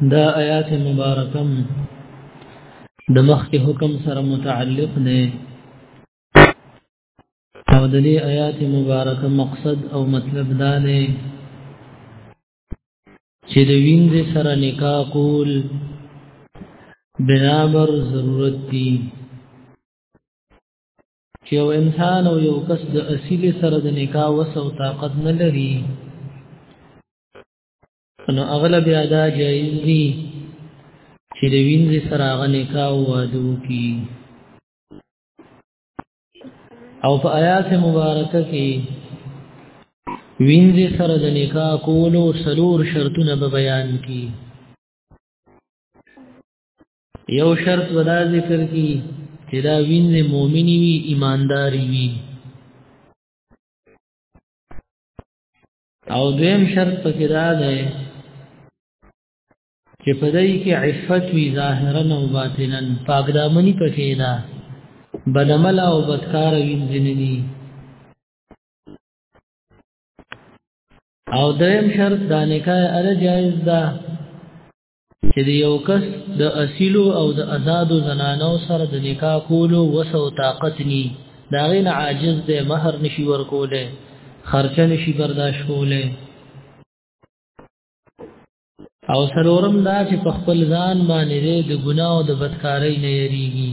دا آیات مبارکم د مخکې حکم سره متعلق دی او د دې آیات مبارکه مقصد او مطلب دا دی چې د وینځ سره نکاح کول بنابر ضرورت دی چې یو انسان او یو کس د اصیل سره د نکاح وس او طاقت نه لري نو اغلب ادا جایز دي چې د وینځي سره هغه نکاح وادو کی او په آیات مبارکه کې وینځي سره د نکاح کولو سلور شرطونه به بیان کی یو شرط ودا ذکر کی چې دا وینځي مؤمنی وي ایمانداری وي او دویم شرط پکې دا دی چې په دای کې عفت وی ظاهرا او باطنا پاک دامنی پکې نه بدعمل او بدکار وینځنی او دریم شرط دا نکاح ال جائز ده چې د یو کس د اصیلو او د آزادو زنانو سره د نکاح کولو وسو طاقت ني دا غین عاجز دی مہر نشي ورکوله خرچه نشي برداشت کوله او سرورم دا چې په خپل ځان باندې د ګناه او د بدکارۍ نه یریږي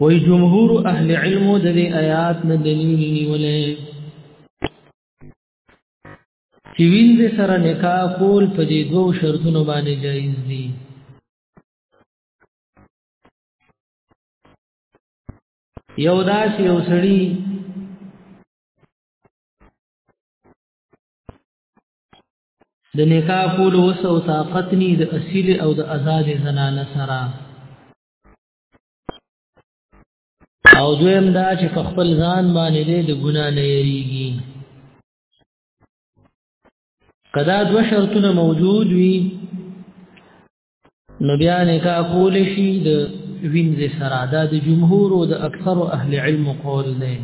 وای جمهور اهل علم د دې آیات نه دلیل نیولې چې ویند سره نکاح کول په دې دوو شرطونو باندې جایز دي یو داس یو سړی د نکاح کول وسو طاقت ني د اصیل او د آزاد زنانه سره او دویم دا چې په خپل ځان باندې د ګنا نه یریږي کدا دو شرطونه موجود وي نو بیا نکاح کول شي د وینځ سره دا د جمهور او د اکثر اهل علم قول دی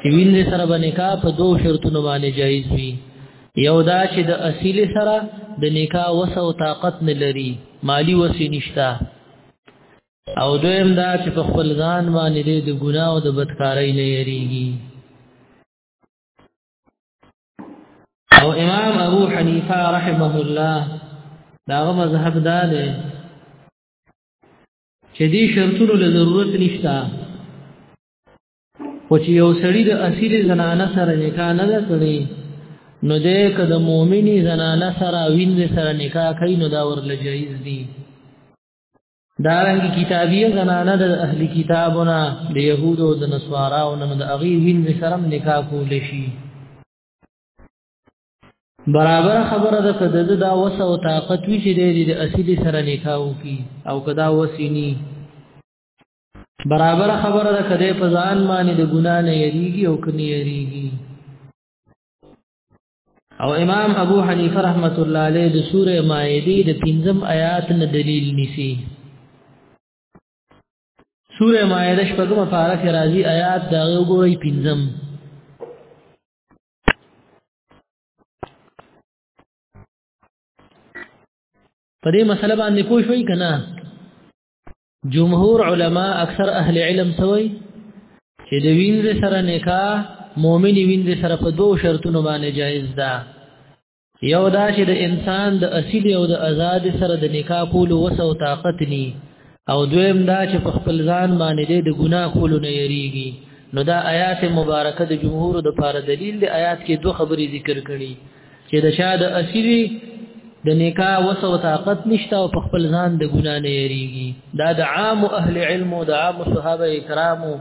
چې وینځ سره باندې کا په دو شرطونو باندې جایز وي یو دا چې د اصیل سره د نکاح وسو طاقت نه لري مالی وسې نشتا او دویم دا چې په خپل ځان باندې د ګناه او د بدکارۍ نه یریږي او امام ابو حنیفه رحمه الله داغه مذهب دا دی چې دې شرطونو له ضرورت نشته خو چې یو سړی د اصیل زنانه سره نکاح نه کړي نو دې کده مؤمنی زنانه سره ویند سره نکاح کوي نو دا ورله جایز دي دا رنګ کتابیه زنانه د اهلی کتابونه د يهودو او د نصاراو نه د اغي ویند سره نکاح کول شي برابر خبره ده کده دا وس او طاقت وی چې د اصیل سره نکاح وکي او کدا وسینی برابر خبره ده کده په ځان باندې د ګنا نه یریږي او کني یریږي او امام ابو حنیفه رحمت الله علیه د سوره مائده د پنځم آیات نه دلیل نیسی سوره مائده شپږمه پارا کې راځي آیات دا وګورئ پنځم په دې مسله باندې پوه شوي کنه جمهور علما اکثر اهل علم سوي چې د وینځ سره نکاح مؤمن وینځ سره په دوو شرطونو باندې جایز ده یو دا چې د انسان د اصل او د آزاد سره د نکاح کول وسو طاقت ني او دویم دا چې په خپل ځان باندې د ګناه کول نه یریږي نو دا آیات مبارکه د جمهور د پاره دلیل دی آیات کې دوه خبرې ذکر کړي چې د چا د اسیری د نکاح وسو طاقت نشته او په خپل ځان د ګنا نه یریږي دا د عام اهل علم او د عام صحابه کرامو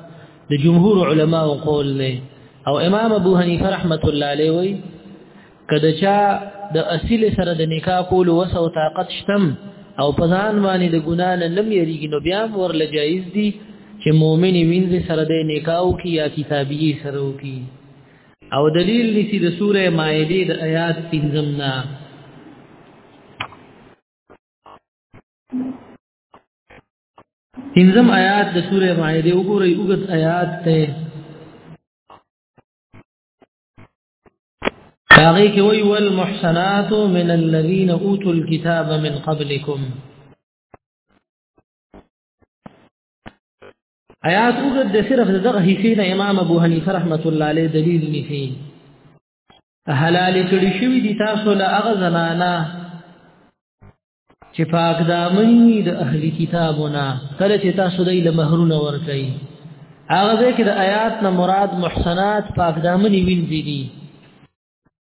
د جمهور علما او قول نه او امام ابو حنیفه رحمت الله علیه وی کله چا د اصل سره د نکاح کول وسو طاقت شتم او په ځان باندې د ګنا نه لم یریږي نو بیا ورل جایز دي چې مؤمن وینځ سره د نکاح او کی یا کتابی سره وکي او دلیل نسی د سوره مائده د آیات 15 نه پنځم آیات د سوره مائده وګورئ وګت آیات ته هغه کې وی ول محسنات من الذين اوتوا الكتاب من قبلكم آیات وګد د صرف دغه حصے نه امام ابو حنیفه رحمت الله علیه دلیل نیسی حلال کړي شوی دي تاسو له هغه زنانا چې پاک دامنی د اهلی کتابونه کله چې تاسو دای له مہرونه ور کوي هغه ځکه د آیات نه مراد محسنات پاک دامنی وینځي دي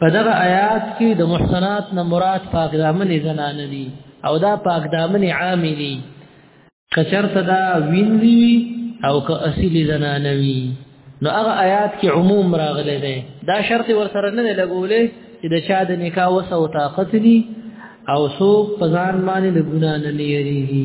په دغه آیات کې د محسنات نه مراد پاک دامن زنانه دي او دا پاک دامن عام دي کچرته دا وینوي او که اصل زنانه وي نو هغه آیات کې عموم راغلي دي دا شرط ورسره نه لګولې چې د چا د نکاح وسه او طاقت دي او سو پزان باندې د ګنا نه لري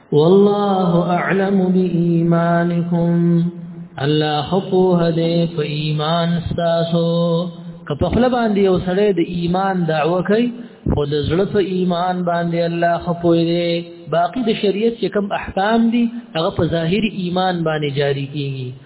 والله اعلم بإيمانكم الله خپوه دې په ایمان تاسو که په خپل باندې یو سړی د ایمان دعوه کوي خو د زړه په ایمان باندې الله خپوه دې باقی د شریعت چې کوم احکام دي هغه په ظاهري ایمان باندې جاری کیږي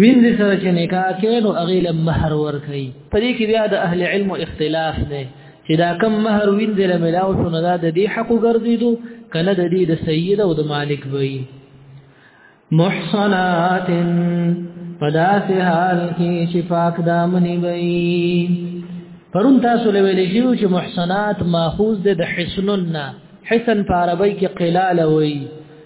ویندې سره چې نکاح کوي نو هغه له مہر ورکړي په دې کې بیا د اهل علم اختلاف دی چې دا کم مہر ویندې له ملاو شو نه د دې حق ګرځیدو کنه د دې د سید او د مالک وي محصنات پداسه حال کې چې پاک دامنې وي پرون تاسو له ویلې شو چې محصنات ماخوذ ده د حسنن حسن په عربی کې قلاله وي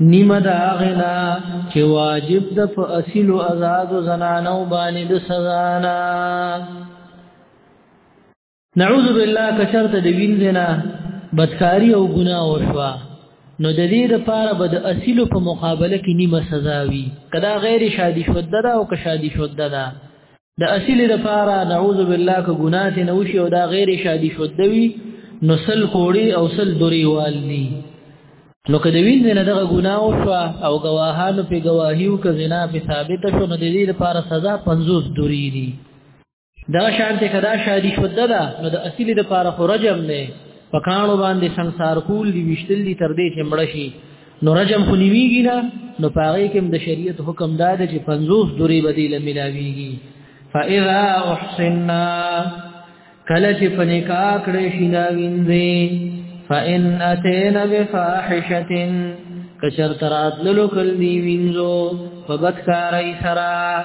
نیمه دا غنا چې واجب د په اصل او آزاد زنانو باندې د سزا نه نعوذ بالله کشرت د وینځنا بدکاری او ګناه وشوا نو د دې لپاره به د اصل په مقابله کې نیمه سزا وي کدا غیر شادي شوده او که شادي شوده د اصلي لپاره نعوذ بالله که ګناه نه وشي او دا غیر شادي شودوي نو سل کوړي او سل دوری والني نو که د وین نه دغه ګناه وشو او گواهانو په گواهیو که زنا په ثابت شو نو د دې لپاره سزا 50 دوری دي دا شانته کدا شادي شوده ده نو د اصلي لپاره خرجم نه پکانو باندې ਸੰسار کول دي وشتل دي تر دې چې مړ شي نو رجم خو نیویږي نه نو پاره کې د شریعت حکم دا دی چې 50 دوری بدیل ملاویږي فاذا احسننا کله چې پنیکا کړې شي دا وینځي فان اتینا بفاحشه کشر ترات للو کل دی وینځو فبدکاری سرا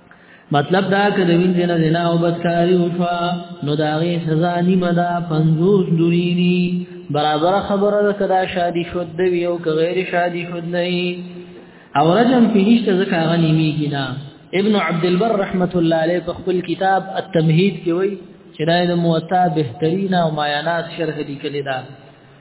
مطلب دا که د وینځ نه زنا او بدکاری وشوا نو دا غي سزا نیمه ده 50 دورینی برابر خبره ده کدا شادي شود دی او که غیر شادي شود نه او رجم په نشته ځکه غنی میږي نه ابن عبد البر رحمت الله علیه په خپل کتاب التمهید کې وایي چې دا د موطا بهترینه او مایانات شرح لیکل ده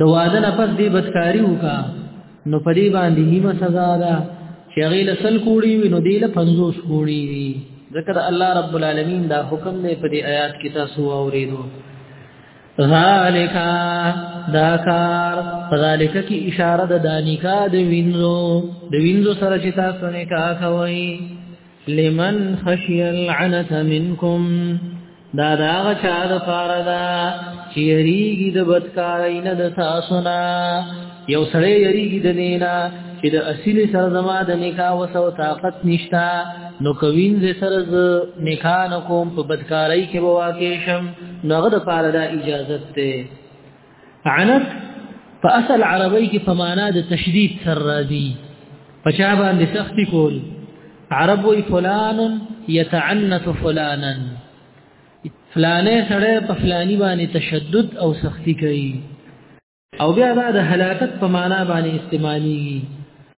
د واده نه پس دې بدکاری وکا نو په دې باندې نیمه سزا ده چې هغه له سل کوړي وي نو دې له 50 کوړي وي ذکر الله رب العالمین دا حکم دې په دې آیات کې تاسو اوریدو ذالک دا کار ذالک کی اشاره د دانیکا د وینزو د وینزو سره چې تاسو نه کا کوي لمن خشی العنت منکم دا دا هغه چا د پاره ده چې یریږي د بدکارۍ نه د تاسو نه یو سړی یریږي د دې نه چې د اصیل سره زما د نکاح وسو طاقت نشتا نو کوین ز سره ز نکاح نکوم په بدکارۍ کې به واقع شم نو هغه د پاره دا اجازه ده عنت په اصل عربی کې په معنا د تشدید سره راځي په چا باندې سختی کول عرب وی فلان يتعنت فلانا فلانه سره په فلانی باندې تشدد او سختی کوي او بیا دا د هلاکت په معنا باندې استعمالي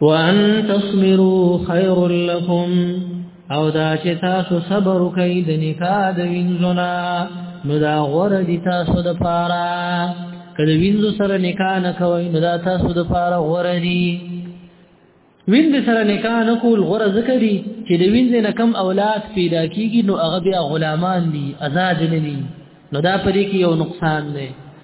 وان تصبروا خير لكم او دا چې تاسو صبر وکړئ د نکاح د وینځونه نو دا غوړه دي تاسو د پاره کله وینځو سره نکاح نه کوي نو دا تاسو د پاره غوړه دي ویند سره نکاح نه کول غره ذکر دي چې د ویند نه کم اولاد پیدا کیږي نو هغه بیا غلامان دي آزاد نه دي نو دا پرې کې یو نقصان دی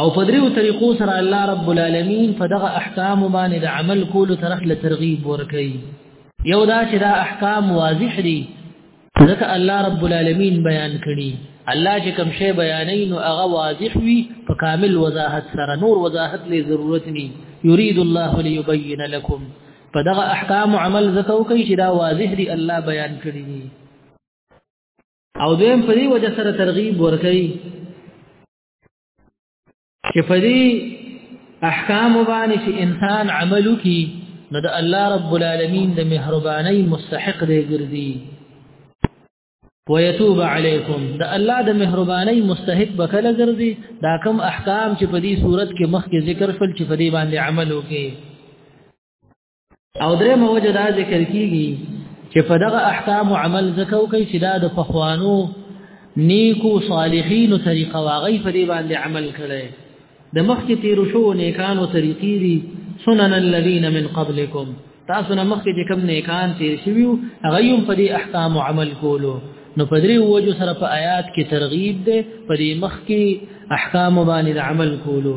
او په دریو طریقو سره الله رب العالمین په دغه احکام باندې د عمل کولو طرف له ترغیب ورکړي یو دا چې دا احکام واضح دي ځکه الله رب العالمین بیان کړي الله چې کوم شی بیانې نو هغه واضح وي په کامل وضاحت سره نور وضاحت لې ضرورت ني يريد الله ليبين لكم په دغه احکام عمل زکو کوي چې دا واضح دي الله بیان کړی دي او دویم په دې وجه سره ترغیب ورکړي چې په دې احکام باندې چې انسان عمل وکړي نو د الله رب العالمین د مهرباني مستحق دی ګرځي ويتوب عليكم د الله د مهرباني مستحق بکله ګرځي دا کوم احکام چې په دې صورت کې مخکې ذکر فل چې په دې باندې عمل وکړي او درې موجه دا ذکر کیږي چې په دغه احکام عمل زکو کوي چې دا د فخوانو نیکو صالحین طریقه واغی په دې باندې عمل کړي د مخکې تیر شو نیکانو طریقې دي سنن الذين من قبلكم تاسو نه مخکې چې کوم نیکان تیر شوی هغه هم په دې احکام عمل کولو نو په دې وجو سره په آیات کې ترغیب ده په دې مخکې احکام باندې عمل کولو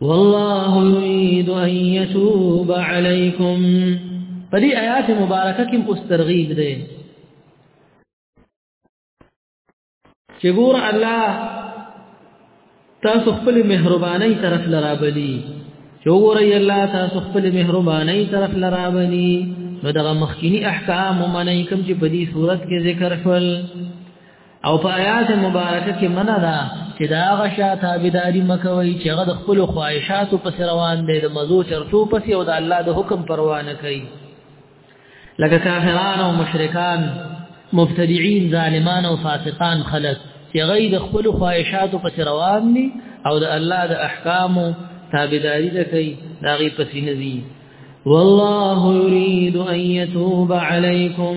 والله يريد ان يتوب عليكم فدي ايات مباركه كم استرغيب ده چې ګور الله تاسو خپل مهرباني طرف لرابلی چې ګور الله تاسو خپل مهرباني طرف لرابلی نو دغه مخکینی احکام ومنئ کوم چې په دې صورت کې ذکر شول او په آیات مبارکه کې منع ده چې دا غشا تابعداري مکوي چې هغه د خپل خواهشاتو پس روان دي د مزو چرتو پس او د الله د حکم پروا نه کوي لکه کافران او مشرکان مبتدعين ظالمان او فاسقان خلق چې غي د خپل خواهشاتو پس روان دي او د الله د احکامو تابعداري کوي دا غي پس نه دي والله يريد ان يتوب عليكم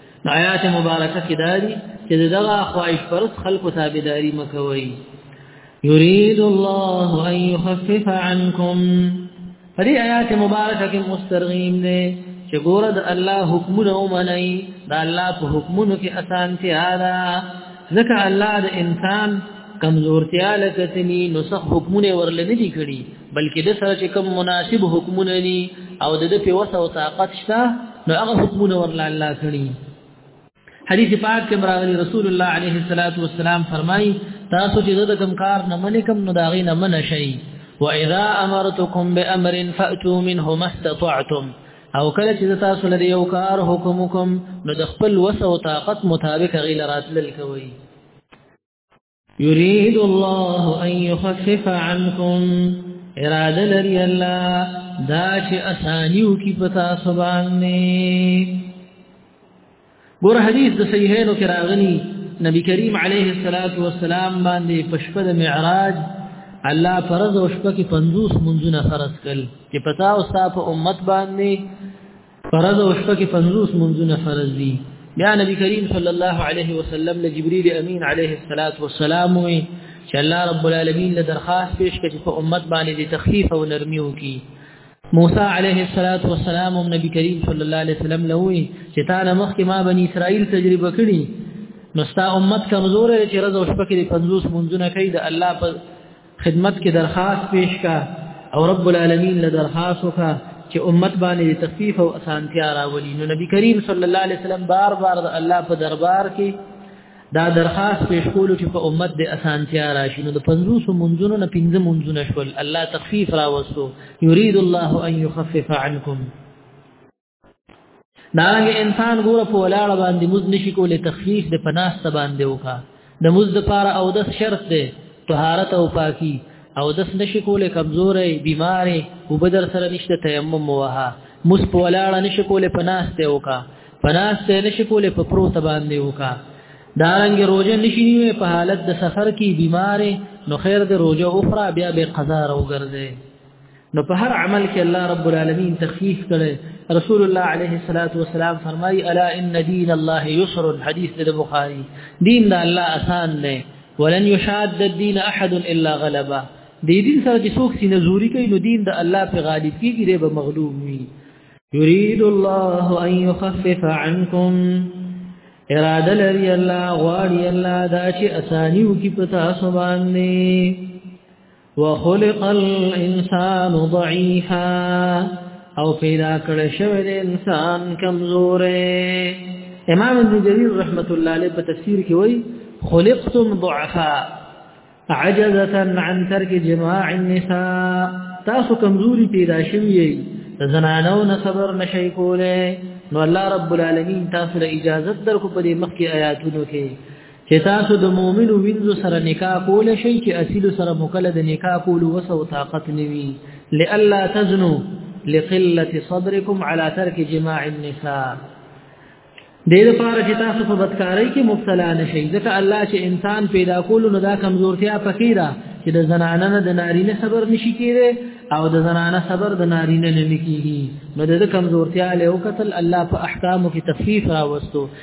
آیات مبارکه کې داري چې دغه خواهش پرس خلکو تابعداري مکوي يريد الله ان يخفف عنكم فدې آیات مبارکه کې مسترغیم دي چې ګوره د الله حکمونه ومني د الله په حکمونو کې اسانتیا ده ځکه الله د انسان کمزورتیا لکتنی نو څه حکمونه ورلنه دي کړی بلکې د سره چې کوم مناسب حکمونه دي او د دې په وسه او طاقت شته نو هغه حکمونه ورله الله کړی حدیث پاک کې مراغلی رسول الله علیه الصلاۃ والسلام فرمایي تاسو چې د کوم کار نه منې کوم نو دا غي نه من شي واذا امرتكم بامر فاتوا منه ما استطعتم او کله چې تاسو لري یو کار حکم کوم نو د خپل وسه او طاقت مطابق غي لراتل کوي يريد الله ان يخفف عنكم اراده لري الله دا چې اسانيو کې پتا سبحان نه ګور حدیث د صحیحینو کې راغلی نبی کریم علیه الصلاۃ والسلام باندې پښپه د معراج الله فرض او شپه کې 50 منځونه فرض کړ چې پتا او صاحب امت باندې فرض او شپه کې 50 منځونه فرض دي بیا نبی کریم صلی الله علیه وسلم له جبرئیل امین علیه الصلاۃ والسلام وی چې الله رب العالمین له درخواست پیش کړي په امت باندې د تخفیف او نرمي وکړي موسی علیه الصلاۃ والسلام هم نبی کریم صلی الله علیه وسلم له وی چې تا نه مخکې ما بنی اسرائیل تجربه کړي نو ستا امت کمزور دی چې رضا او شپه کې 50 منځونه کوي د الله په خدمت کې درخواست پیش کا او رب العالمین له درخواست وکړه چې امت باندې تخفیف او اسانتیا راولي نو نبی کریم صلی الله علیه وسلم بار بار د الله په دربار کې دا درخواست پیش کولو چې په امت د اسانتیا راشي نو د 500 منځونو نه 15 منځونه شول الله تخفیف راوستو یرید الله ان یخفف عنکم دارنګ انسان ګوره په ولاړه باندې مز نشي کولای تخفیف د پناسته باندې وکا د مز د پاره او د شرط ده طهارت او پاکي او د نشي کولای کمزورې بیمارې او بدر سره نشته تیمم وها مز په ولاړه نشي کولای پناسته وکا پناسته نشي کولای په پروت باندې وکا دارنګ روزه نشي نیوه په حالت د سفر کې بیمارې نو خیر د روزه اخرى بیا به قضا راوګرځي نو په هر عمل کې الله رب العالمین تخفیف کړي رسول الله عليه الصلاه والسلام فرمایي الا ان دين الله يسر حديث د بخاري دین د الله آسان دی ولن يشاد الدين احد الا غلبه د دین سره چې څوک سینه زوري کوي نو دین د الله په غالب کېږي دی به مغلوب وي يريد الله ان يخفف عنكم اراده لري الله غواړي الله دا چې اساني وکي پتا سبحان نه وخلق الانسان ضعيفا او پیدا کړی شوی د انسان کمزورې امام ابن جرير رحمت الله علیه په تفسیر کې وایي خلقتم ضعفا عجزه عن ترك جماع النساء تاسو کمزوري پیدا شوی زنانو نه صبر نشي کوله نو الله رب العالمین تاسو له اجازه درکو په دې مخکې آیاتونو کې چې تاسو د مؤمنو وینځو سره نکاح کول شي چې اصل سره مکلد نکاح کول وسو طاقت نوي لالا تزنو لقله صبركم على ترك جماع النساء دې لپاره چې تاسو په بدکارۍ کې مبتلا نشئ ځکه الله چې انسان پیدا کول نو دا کمزورتیا پکې ده چې د زنانه نه د نارینه صبر نشي کېږي او د زنانه صبر د نارینه نه کېږي نو د کمزورتیا له وکتل الله په احکامو کې تخفیف راوستو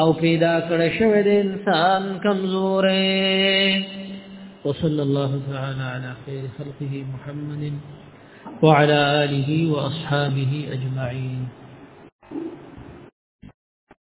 او پیدا کړی شوی د انسان کمزورې وصلى الله تعالى على خير خلقه محمد وعلى آله وأصحابه أجمعين